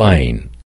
divine